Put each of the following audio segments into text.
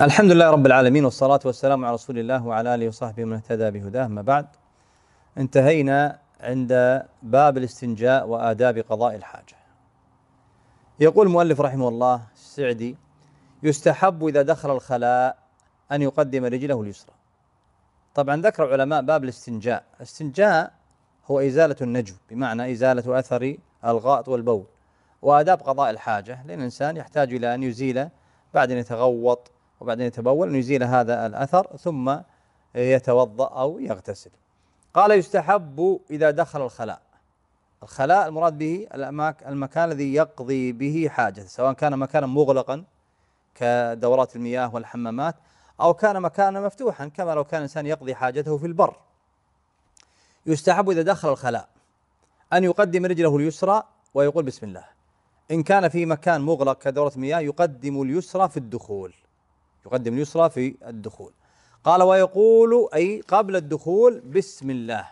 الحمد لله رب العالمين والصلاة والسلام على رسول الله وعلى آله وصحبه من اهتدى بهداه ما بعد. انتهينا عند باب الاستنجاء وآداب قضاء الحاجة. يقول المؤلف رحمه الله السعدي يستحب إذا دخل الخلاء أن يقدم رجله اليسرى. طبعا ذكر العلماء باب الاستنجاء. الاستنجاء هو إزالة النجو بمعنى إزالة أثر الغائط والبول. وآداب قضاء الحاجة لأن الإنسان يحتاج إلى أن يزيل بعد أن يتغوط وبعدين يتبول أن يزيل هذا الأثر ثم يتوضأ أو يغتسل. قال يستحب إذا دخل الخلاء. الخلاء المراد به المكان الذي يقضي به حاجة سواء كان مكانا مغلقا كدورات المياه والحمامات أو كان مكانا مفتوحا كما لو كان الإنسان يقضي حاجته في البر. يستحب إذا دخل الخلاء أن يقدم رجله اليسرى ويقول بسم الله. إن كان في مكان مغلق كدورة مياه يقدم اليسرى في الدخول. يقدم اليسرى في الدخول. قال ويقول أي قبل الدخول بسم الله.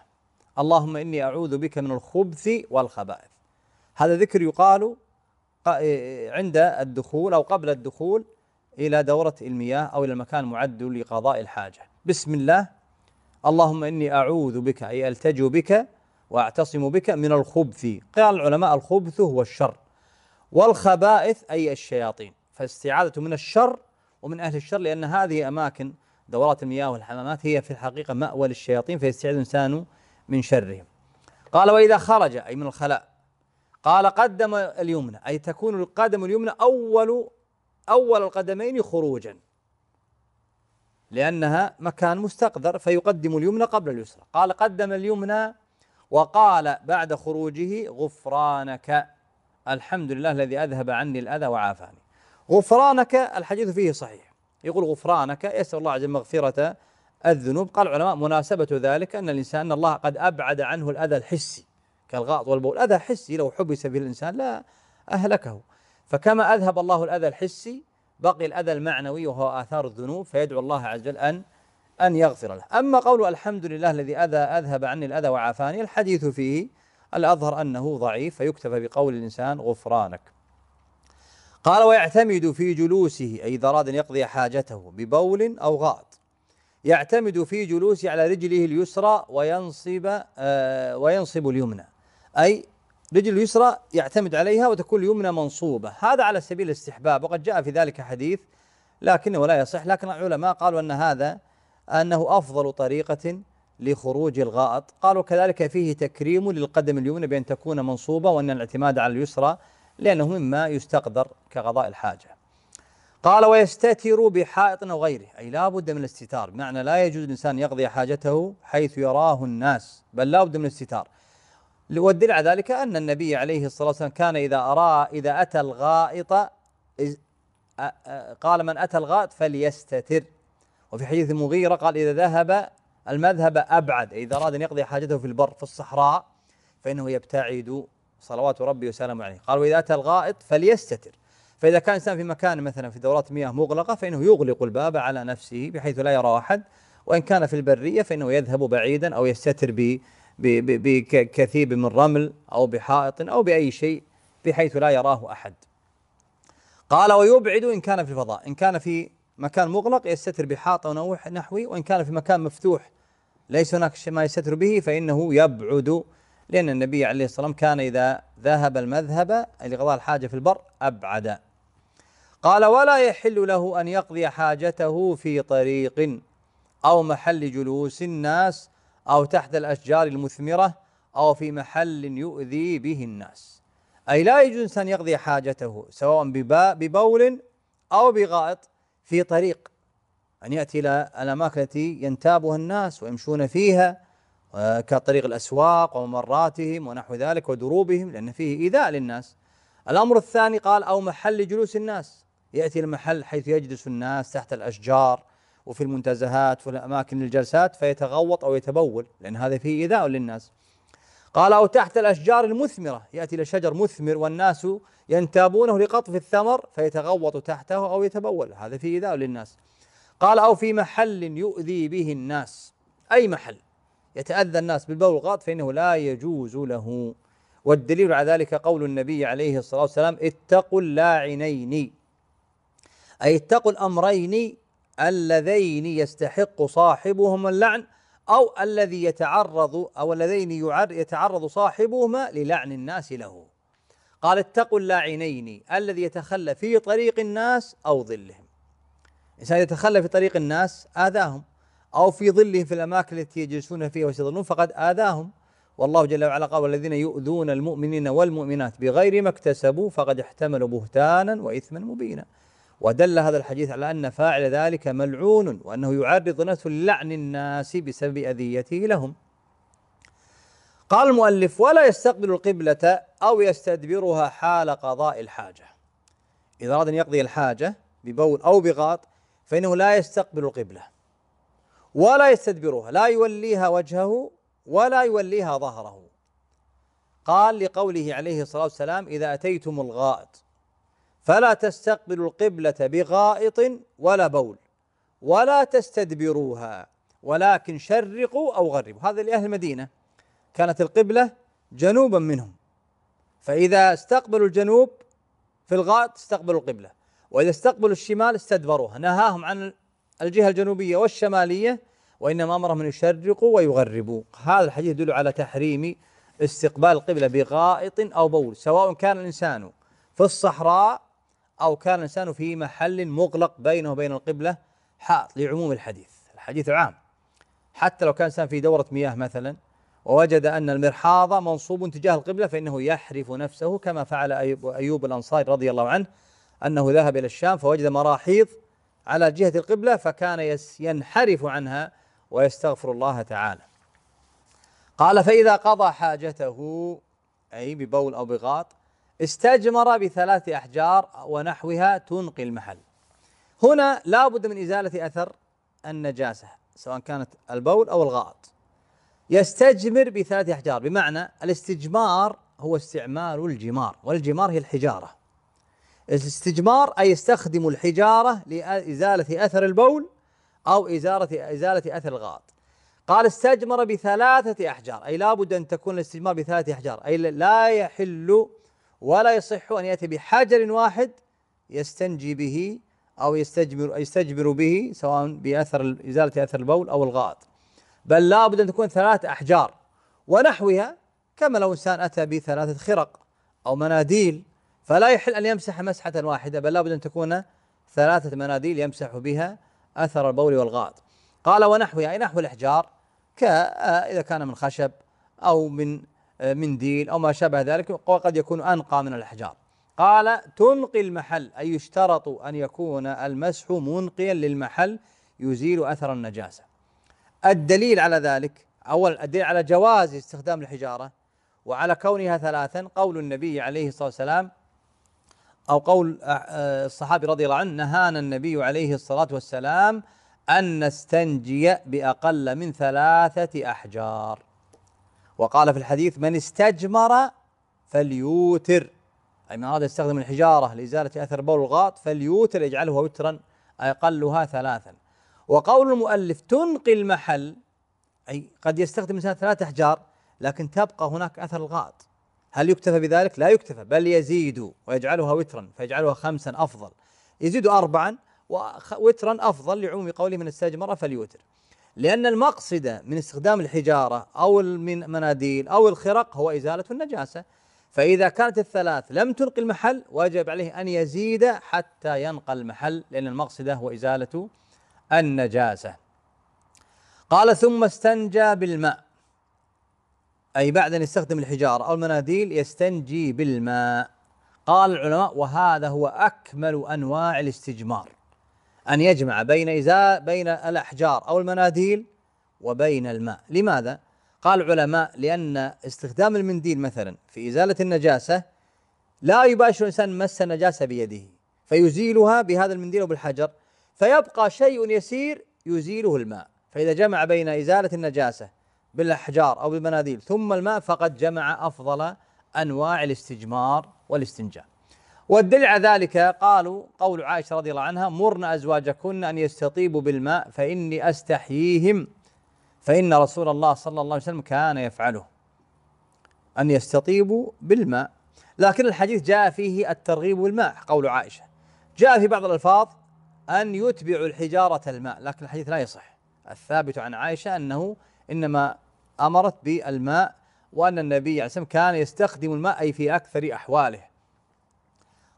اللهم إني أعوذ بك من الخبث والخبائث. هذا ذكر يقال عند الدخول أو قبل الدخول إلى دورة المياه أو إلى المكان المعد لقضاء الحاجة. بسم الله. اللهم إني أعوذ بك أي ألتجئ بك وأعتصم بك من الخبث. قال العلماء الخبث هو الشر. والخبائث أي الشياطين. فالاستعاذة من الشر ومن أهل الشر لأن هذه أماكن دورات المياه والحمامات هي في الحقيقة مأوى للشياطين فيستعيذ الإنسان من شرهم. قال وإذا خرج أي من الخلاء. قال قدم اليمنى. أي تكون القدم اليمنى أول أول القدمين خروجا. لأنها مكان مستقذر فيقدم اليمنى قبل اليسرى. قال قدم اليمنى وقال بعد خروجه غفرانك. الحمد لله الذي أذهب عني الأذى وعافاني. غفرانك الحديث فيه صحيح. يقول غفرانك يسأل الله عز وجل مغفرة الذنوب. قال العلماء مناسبة ذلك أن الإنسان أن الله قد أبعد عنه الأذى الحسي كالغائط والبول. أذى حسي لو حبس به الإنسان لا أهلكه. فكما أذهب الله الأذى الحسي بقي الأذى المعنوي وهو آثار الذنوب فيدعو الله عز وجل أن أن يغفر له. أما قول الحمد لله الذي أذى أذهب عني الأذى وعافاني الحديث فيه الأظهر أنه ضعيف فيكتفى بقول الإنسان غفرانك. قال ويعتمد في جلوسه أي إذا أراد أن يقضي حاجته ببول أو غائط يعتمد في جلوسه على رجله اليسرى وينصب آه وينصب اليمنى. أي رجل اليسرى يعتمد عليها وتكون اليمنى منصوبة. هذا على سبيل الاستحباب وقد جاء في ذلك حديث لكنه لا يصح. لكن العلماء قالوا أن هذا أنه أفضل طريقة لخروج الغائط قالوا كذلك فيه تكريم للقدم اليمنى بأن تكون منصوبة وأن الاعتماد على اليسرى لأنه مما يستقدر كقضاء الحاجة. قال ويستتر بحائط أو غيره. أي لا بد من الاستتار بمعنى لا يجوز الإنسان يقضي حاجته حيث يراه الناس بل لا بد من الاستتار. والدليل على ذلك أن النبي عليه الصلاة والسلام كان إذا أرى إذا أتى الغائط قال من أتى الغائط فليستتر. وفي حديث المغيرة قال إذا ذهب المذهب أبعد إذا أراد أن يقضي حاجته في البر في الصحراء فإنه يبتعد صلوات ربي وسلامه عليه. قال وإذا أتى الغائط فليستتر. فإذا كان إنسان في مكان مثلا في دورات مياه مغلقة فإنه يغلق الباب على نفسه بحيث لا يرى أحد وإن كان في البرية فإنه يذهب بعيدا أو يستتر بكثيب من رمل أو بحائط أو بأي شيء بحيث لا يراه أحد. قال ويبعد إن كان في الفضاء. إن كان في مكان مغلق يستتر بحائط أو نحوي وإن كان في مكان مفتوح ليس هناك ما يستتر به فإنه يبعد لأن النبي عليه الصلاة والسلام كان إذا ذهب المذهب لقضاء الحاجة في البر أبعد. قال ولا يحل له أن يقضي حاجته في طريق أو محل جلوس الناس أو تحت الأشجار المثمرة أو في محل يؤذي به الناس. أي لا يجوز أن يقضي حاجته سواء ببول أو بغائط في طريق. أن يأتي إلى الأماكن التي ينتابها الناس ويمشون فيها كطريق الأسواق وممراتهم ونحو ذلك ودروبهم لأن فيه إيذاء للناس. الأمر الثاني قال أو محل جلوس الناس. يأتي المحل حيث يجلس الناس تحت الأشجار وفي المنتزهات وفي الأماكن الجلسات فيتغوط أو يتبول لأن هذا فيه إيذاء للناس. قال أو تحت الأشجار المثمرة. يأتي إلى شجر مثمر والناس ينتابونه لقطف الثمر فيتغوط تحته أو يتبول. هذا فيه إيذاء للناس. قال أو في محل يؤذي به الناس. أي محل؟ يتأذى الناس بالبول والغائط فإنه لا يجوز له. والدليل على ذلك قول النبي عليه الصلاة والسلام اتقوا اللاعنين. أي اتقوا الأمرين اللذين يستحق صاحبهما اللعن أو الذي يتعرض أو اللذين يتعرض صاحبهما للعن الناس له. قال اتقوا اللاعنين الذي يتخلى في طريق الناس أو ظلهم. إنسان يتخلى في طريق الناس آذاهم. أو في ظلهم في الأماكن التي يجلسون فيها ويستظلون فقد آذاهم. والله جل وعلا قال والذين يؤذون المؤمنين والمؤمنات بغير ما اكتسبوا فقد احتملوا بهتانا وإثما مبينا. ودل هذا الحديث على أن فاعل ذلك ملعون وأنه يعرض نفسه للعن الناس بسبب أذيته لهم. قال المؤلف ولا يستقبل القبلة أو يستدبرها حال قضاء الحاجة. إذا أراد أن يقضي الحاجة ببول أو بغاط فإنه لا يستقبل القبلة. ولا يستدبرها لا يوليها وجهه ولا يوليها ظهره. قال لقوله عليه الصلاة والسلام إذا أتيتم الغائط فلا تستقبلوا القبلة بغائط ولا بول ولا تستدبروها ولكن شرقوا أو غربوا. هذا لأهل المدينة. كانت القبلة جنوبا منهم. فإذا استقبلوا الجنوب في الغائط استقبلوا القبلة وإذا استقبلوا الشمال استدبروها نهاهم عن الجهة الجنوبية والشمالية وإنما أمرهم أن يشرقوا ويغربوا هذا الحديث يدل على تحريم استقبال القبلة بغائط أو بول سواء كان الإنسان في الصحراء أو كان الإنسان في محل مغلق بينه وبين القبلة حائط لعموم الحديث. الحديث عام. حتى لو كان الإنسان في دورة مياه مثلا ووجد أن المرحاض منصوب تجاه القبلة فإنه يحرف نفسه كما فعل أيوب الأنصاري رضي الله عنه أنه ذهب إلى الشام فوجد مراحيض على جهة القبلة فكان ينحرف عنها ويستغفر الله تعالى. قال فإذا قضى حاجته أي ببول أو بغاط استجمر بثلاث أحجار ونحوها تنقي المحل. هنا لا بد من إزالة أثر النجاسة سواء كانت البول أو الغائط يستجمر بثلاث أحجار بمعنى الاستجمار هو استعمال الجمار والجمار هي الحجارة. الاستجمار أي يستخدم الحجارة لإزالة أثر البول أو إزالة إزالة أثر الغائط قال استجمر بثلاثة أحجار. أي لا بد أن تكون الاستجمار بثلاثة أحجار. أي لا يحل ولا يصح أن يأتي بحجر واحد يستنجي به أو يستجمر يستجمر به سواء بأثر إزالة أثر البول أو الغائط بل لا بد أن تكون ثلاث أحجار ونحوها كما لو إنسان أتى بثلاثة خرق أو مناديل فلا يحل أن يمسح مسحة واحدة بل لا بد أن تكون ثلاثة مناديل يمسح بها أثر البول والغائط قال ونحوها أي نحو الإحجار كإذا كان من خشب أو من منديل أو ما شابه ذلك وقد يكون أنقى من الأحجار. قال تنقي المحل. أي يشترط أن يكون المسح منقيا للمحل يزيل أثر النجاسة. الدليل على ذلك أول الدليل على جواز استخدام الحجارة وعلى كونها ثلاثا قول النبي عليه الصلاة والسلام أو قول الصحابي رضي الله عنه نهانا النبي عليه الصلاة والسلام أن نستنجي بأقل من ثلاثة أحجار. وقال في الحديث من استجمر فليوتر. أي من أراد يستخدم الحجارة لإزالة أثر البول الغائط فليوتر يجعله وترا أقلها ثلاثا. وقول المؤلف تنقي المحل. أي قد يستخدم الإنسان ثلاثة أحجار لكن تبقى هناك أثر الغائط. هل يكتفى بذلك؟ لا يكتفى بل يزيد ويجعلها وترا فيجعلها خمسا أفضل. يزيد أربعا ووترا أفضل لعموم قوله من استجمر فليوتر. لأن المقصد من استخدام الحجارة أو المناديل أو الخرق هو إزالة النجاسة. فإذا كانت الثلاث لم تنقي المحل وجب عليه أن يزيد حتى ينقى المحل لأن المقصد هو إزالة النجاسة. قال ثم استنجى بالماء. أي بعد أن يستخدم الحجارة أو المناديل يستنجي بالماء. قال العلماء وهذا هو أكمل أنواع الاستجمار. أن يجمع بين إزاء بين الأحجار أو المناديل وبين الماء. لماذا؟ قال العلماء لأن استخدام المنديل مثلا في إزالة النجاسة لا يباشر الإنسان مس النجاسة بيده فيزيلها بهذا المنديل أو بالحجر. فيبقى شيء يسير يزيله الماء. فإذا جمع بين إزالة النجاسة بالأحجار أو بالمناديل. ثم الماء فقد جمع أفضل أنواع الاستجمار والاستنجاء. والدليل على ذلك قالوا قول عائشة رضي الله عنها مرن أزواجكن أن يستطيبوا بالماء فإني أستحييهم. فإن رسول الله صلى الله عليه وسلم كان يفعله أن يستطيبوا بالماء. لكن الحديث جاء فيه الترغيب بالماء قول عائشة. جاء في بعض الألفاظ أن يتبع الحجارة الماء لكن الحديث لا يصح. الثابت عن عائشة أنه إنما أمرت بالماء وأن النبي عليه الصلاة كان يستخدم الماء أي في أكثر أحواله.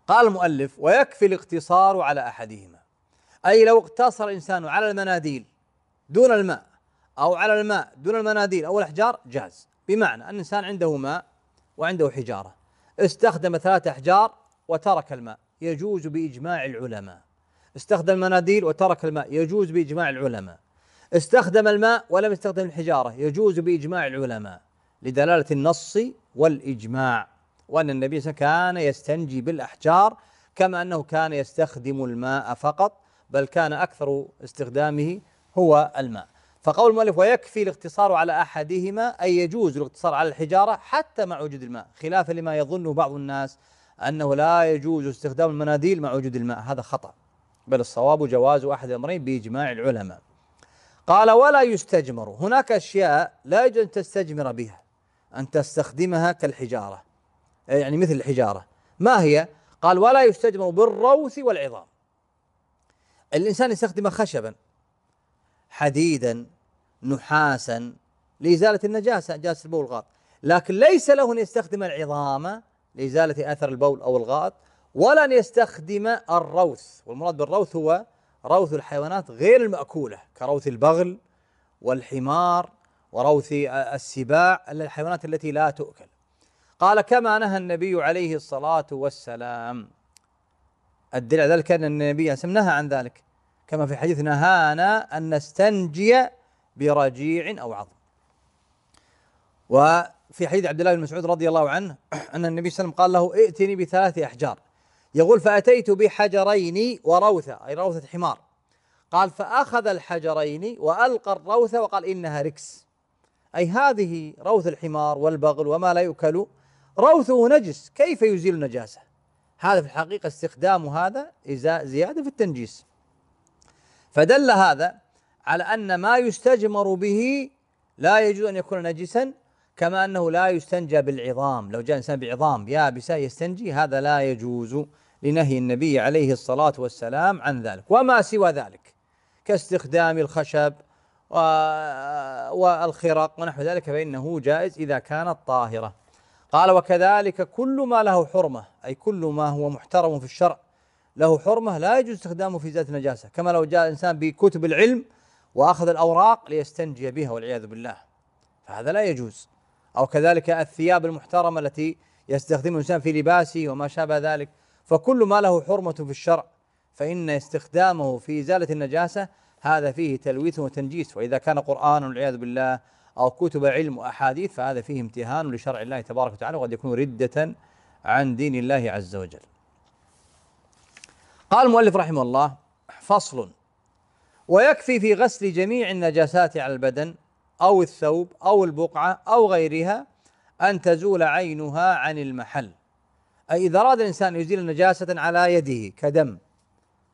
قال المؤلف ويكفي الاقتصار على أحدهما. أي لو اقتصر الإنسان على المناديل دون الماء أو على الماء دون المناديل أو الأحجار جاز. بمعنى أن الإنسان عنده ماء وعنده حجارة. استخدم ثلاثة أحجار وترك الماء. يجوز بإجماع العلماء. استخدم المناديل وترك الماء. يجوز بإجماع العلماء. استخدم الماء ولم يستخدم الحجارة. يجوز بإجماع العلماء لدلالة النص والإجماع وأن النبي كان يستنجي بالأحجار كما أنه كان يستخدم الماء فقط بل كان أكثر استخدامه هو الماء. فقول المؤلف ويكفي الاقتصار على أحدهما أي يجوز الاقتصار على الحجارة حتى مع وجود الماء خلافا لما يظنه بعض الناس أنه لا يجوز استخدام المناديل مع وجود الماء. هذا خطأ بل الصواب جواز أحد الأمرين بإجماع العلماء. قال ولا يستجمر. هناك أشياء لا يجوز أن تستجمر بها أن تستخدمها كالحجارة. يعني مثل الحجارة. ما هي؟ قال ولا يستجمر بالروث والعظام. الإنسان يستخدم خشبا حديدا نحاسا لإزالة النجاسة نجاسة البول والغائط لكن ليس له أن يستخدم العظام لإزالة أثر البول أو الغائط ولا أن يستخدم الروث. والمراد بالروث هو روث الحيوانات غير المأكولة كروث البغل والحمار وروث السباع الحيوانات التي لا تؤكل. قال كما نهى النبي عليه الصلاة والسلام. الدليل ذلك أن النبي عليه نهى عن ذلك. كما في حديث نهانا أن نستنجي برجيع أو عظم. وفي حديث عبد الله بن مسعود رضي الله عنه أن النبي صلى الله عليه وسلم قال له ائتني بثلاث أحجار. يقول فأتيت بحجرين وروثة. أي روثة حمار. قال فأخذ الحجرين وألقى الروثة وقال إنها ركس. أي هذه روث الحمار والبغل وما لا يؤكل. روثه نجس. كيف يزيل النجاسة هذا في الحقيقة استخدام هذا زيادة في التنجيس. فدل هذا على أن ما يستجمر به لا يجوز أن يكون نجسا كما أنه لا يستنجى بالعظام. لو جاء إنسان بعظام يابسة يستنجي هذا لا يجوز لنهي النبي عليه الصلاة والسلام عن ذلك. وما سوى ذلك؟ كاستخدام الخشب والخرق ونحو ذلك فإنه جائز إذا كانت طاهرة. قال وكذلك كل ما له حرمة أي كل ما هو محترم في الشرع له حرمة لا يجوز استخدامه في ذات النجاسة. كما لو جاء إنسان بكتب العلم وأخذ الأوراق ليستنجي بها والعياذ بالله. فهذا لا يجوز. أو كذلك الثياب المحترمة التي يستخدمها الإنسان في لباسه وما شابه ذلك. فكل ما له حرمة في الشرع فإن استخدامه في إزالة النجاسة هذا فيه تلويث وتنجيس. وإذا كان قرآن والعياذ بالله أو كتب علم وأحاديث فهذا فيه امتهان لشرع الله تبارك وتعالى وقد يكون ردة عن دين الله عز وجل. قال المؤلف رحمه الله فصل ويكفي في غسل جميع النجاسات على البدن أو الثوب أو البقعة أو غيرها أن تزول عينها عن المحل. أي إذا أراد الإنسان يزيل نجاسة على يده كدم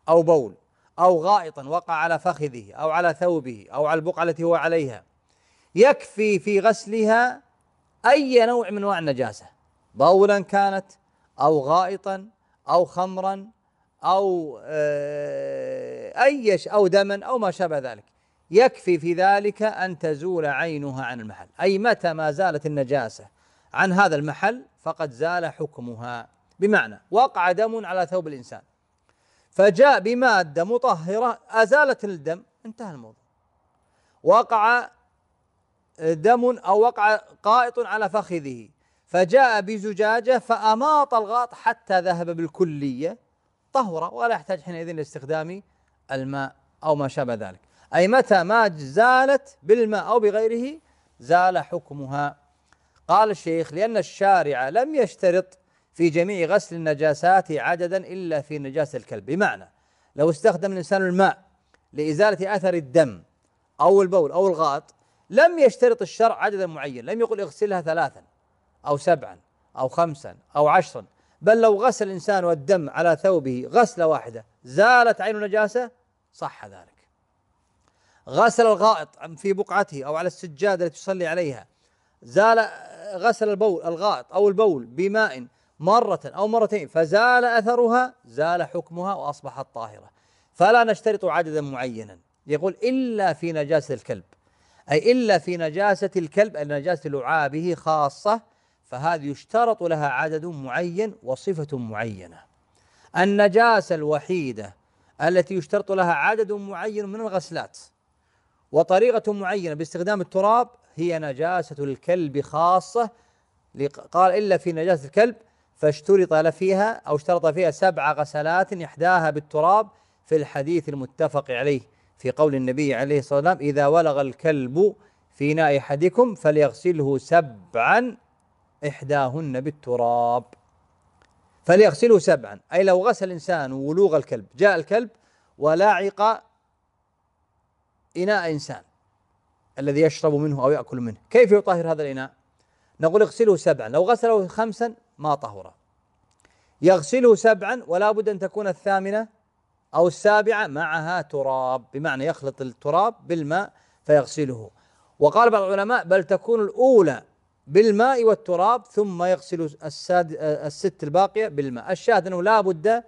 أو بول أو غائطا وقع على فخذه أو على ثوبه أو على البقعة التي هو عليها يكفي في غسلها أي نوع من أنواع النجاسة بولا كانت أو غائطا أو خمرا أو آه، أي أو دما أو ما شابه ذلك. يكفي في ذلك أن تزول عينها عن المحل. أي متى ما زالت النجاسة عن هذا المحل فقد زال حكمها. بمعنى وقع دم على ثوب الإنسان. فجاء بمادة مطهرة أزالت الدم انتهى الموضوع. وقع دم أو وقع قائط على فخذه. فجاء بزجاجة فأماط الغاط حتى ذهب بالكلية. طهر ولا يحتاج حينئذ لاستخدام الماء أو ما شابه ذلك. أي متى ما زالت بالماء أو بغيره زال حكمها. قال الشيخ لأن الشارع لم يشترط في جميع غسل النجاسات عددا إلا في نجاسة الكلب. بمعنى لو استخدم الإنسان الماء لإزالة أثر الدم أو البول أو الغائط لم يشترط الشرع عددا معين لم يقل اغسلها ثلاثا أو سبعا أو خمسا أو عشرا. بل لو غسل الإنسان والدم على ثوبه غسلة واحدة زالت عين النجاسة صح ذلك. غسل الغائط في بقعته أو على السجادة التي يصلي عليها. زال غسل البول الغائط أو البول بماء مرة أو مرتين فزال أثرها زال حكمها وأصبحت طاهرة. فلا نشترط عددا معينا. يقول إلا في نجاسة الكلب. أي إلا في نجاسة الكلب نجاسة لعابه خاصة فهذه يشترط لها عدد معين وصفة معينة. النجاسة الوحيدة التي يشترط لها عدد معين من الغسلات. وطريقة معينة باستخدام التراب هي نجاسة الكلب خاصة. قال إلا في نجاسة الكلب فاشترط فيها أو اشترط فيها سبع غسلات إحداها بالتراب في الحديث المتفق عليه. في قول النبي عليه الصلاة والسلام إذا ولغ الكلب في ناء أحدكم فليغسله سبعا إحداهن بالتراب. فليغسله سبعا. أي لو غسل إنسان ولوغ الكلب جاء الكلب ولعق إناء إنسان الذي يشرب منه أو يأكل منه. كيف يطهر هذا الإناء؟ نقول اغسله سبعا. لو غسله خمسا ما طهر يغسله سبعا ولا بد أن تكون الثامنة أو السابعة معها تراب بمعنى يخلط التراب بالماء فيغسله. وقال بعض العلماء بل تكون الأولى بالماء والتراب ثم يغسل الساد الست الباقية بالماء. الشاهد أنه لا بد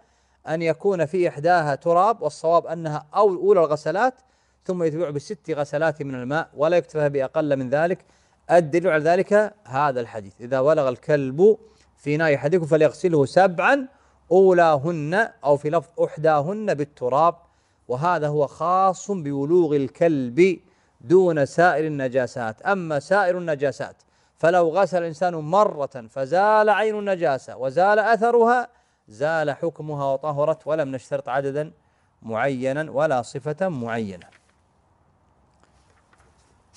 أن يكون في إحداها تراب والصواب أنها أو أولى الغسلات ثم يتبع بست غسلات من الماء ولا يكتفى بأقل من ذلك. الدليل على ذلك هذا الحديث. إذا ولغ الكلب في ناء أحدكم فليغسله سبعا أولاهن أو في لفظ أحداهن بالتراب. وهذا هو خاص بولوغ الكلب دون سائر النجاسات. أما سائر النجاسات فلو غسل الإنسان مرة فزال عين النجاسة وزال أثرها زال حكمها وطهرت ولم نشترط عددا معينا ولا صفة معينة.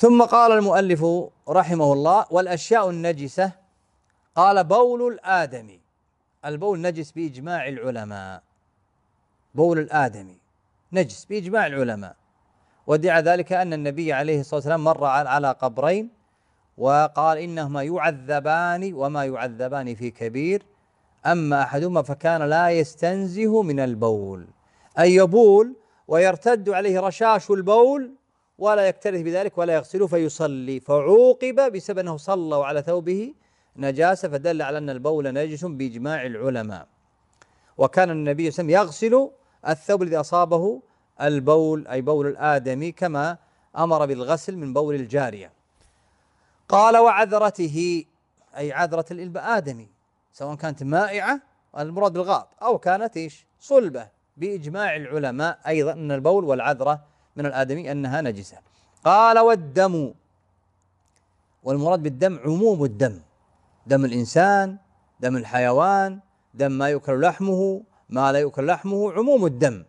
ثم قال المؤلف رحمه الله والأشياء النجسة قال بول الآدمي البول نجس بإجماع العلماء. بول الآدمي نجس بإجماع العلماء. ودعا ذلك أن النبي عليه الصلاة والسلام مر على قبرين وقال إنهما يعذبان وما يعذبان في كبير. أما أحدهما فكان لا يستنزه من البول. أي يبول ويرتد عليه رشاش البول ولا يكترث بذلك ولا يغسله فيصلي. فعوقب بسبب أنه صلى على ثوبه نجاسة فدل على أن البول نجس بإجماع العلماء. وكان النبي صلى الله عليه وسلم يغسل الثوب الذي أصابه البول أي بول الآدمي كما أمر بالغسل من بول الجارية. قال وعذرته أي عذرة الآدمي سواء كانت مائعة المراد بالغاب أو كانت إيش؟ صلبة. بإجماع العلماء أيضا أن البول والعذرة من الآدمي أنها نجسة. قال والدم والمراد بالدم عموم الدم. دم الإنسان دم الحيوان دم ما يؤكل لحمه ما لا يؤكل لحمه عموم الدم.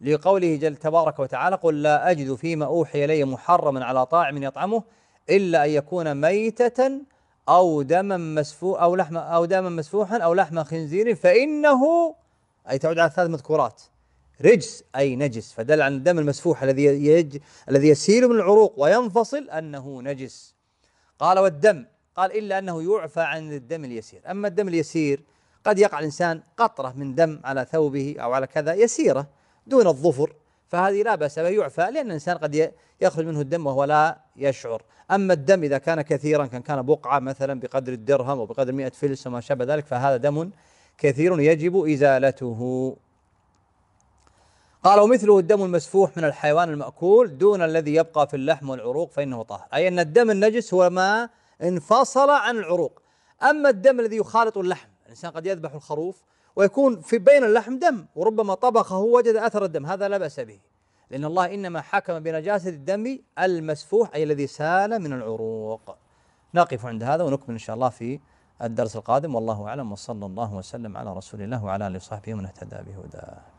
لقوله جل تبارك وتعالى قل لا أجد فيما أوحي إلي محرما على طاعم يطعمه إلا أن يكون ميتة أو دما مسفوح أو لحم أو دما مسفوحا أو لحم خنزير فإنه أي تعود على ثلاث مذكورات. رجس أي نجس فدل عن الدم المسفوح الذي يج الذي يسيل من العروق وينفصل أنه نجس. قال والدم قال إلا أنه يعفى عن الدم اليسير. أما الدم اليسير قد يقع الإنسان قطرة من دم على ثوبه أو على كذا يسيرة دون الظفر فهذه لا بأس به يعفى لأن الإنسان قد يخرج منه الدم وهو لا يشعر. أما الدم إذا كان كثيرا كان كان بقعة مثلا بقدر الدرهم أو بقدر مئة فلس وما شابه ذلك فهذا دم كثير يجب إزالته. قال ومثله الدم المسفوح من الحيوان المأكول دون الذي يبقى في اللحم والعروق فإنه طاهر. أي أن الدم النجس هو ما انفصل عن العروق. أما الدم الذي يخالط اللحم الإنسان قد يذبح الخروف ويكون في بين اللحم دم وربما طبخه وجد أثر الدم. هذا لا بأس به لأن الله إنما حكم بنجاسة الدم المسفوح أي الذي سال من العروق. نقف عند هذا ونكمل إن شاء الله في الدرس القادم. والله أعلم وصلى الله وسلم على رسول الله وعلى آله وصحبه ومن اهتدى بهداه.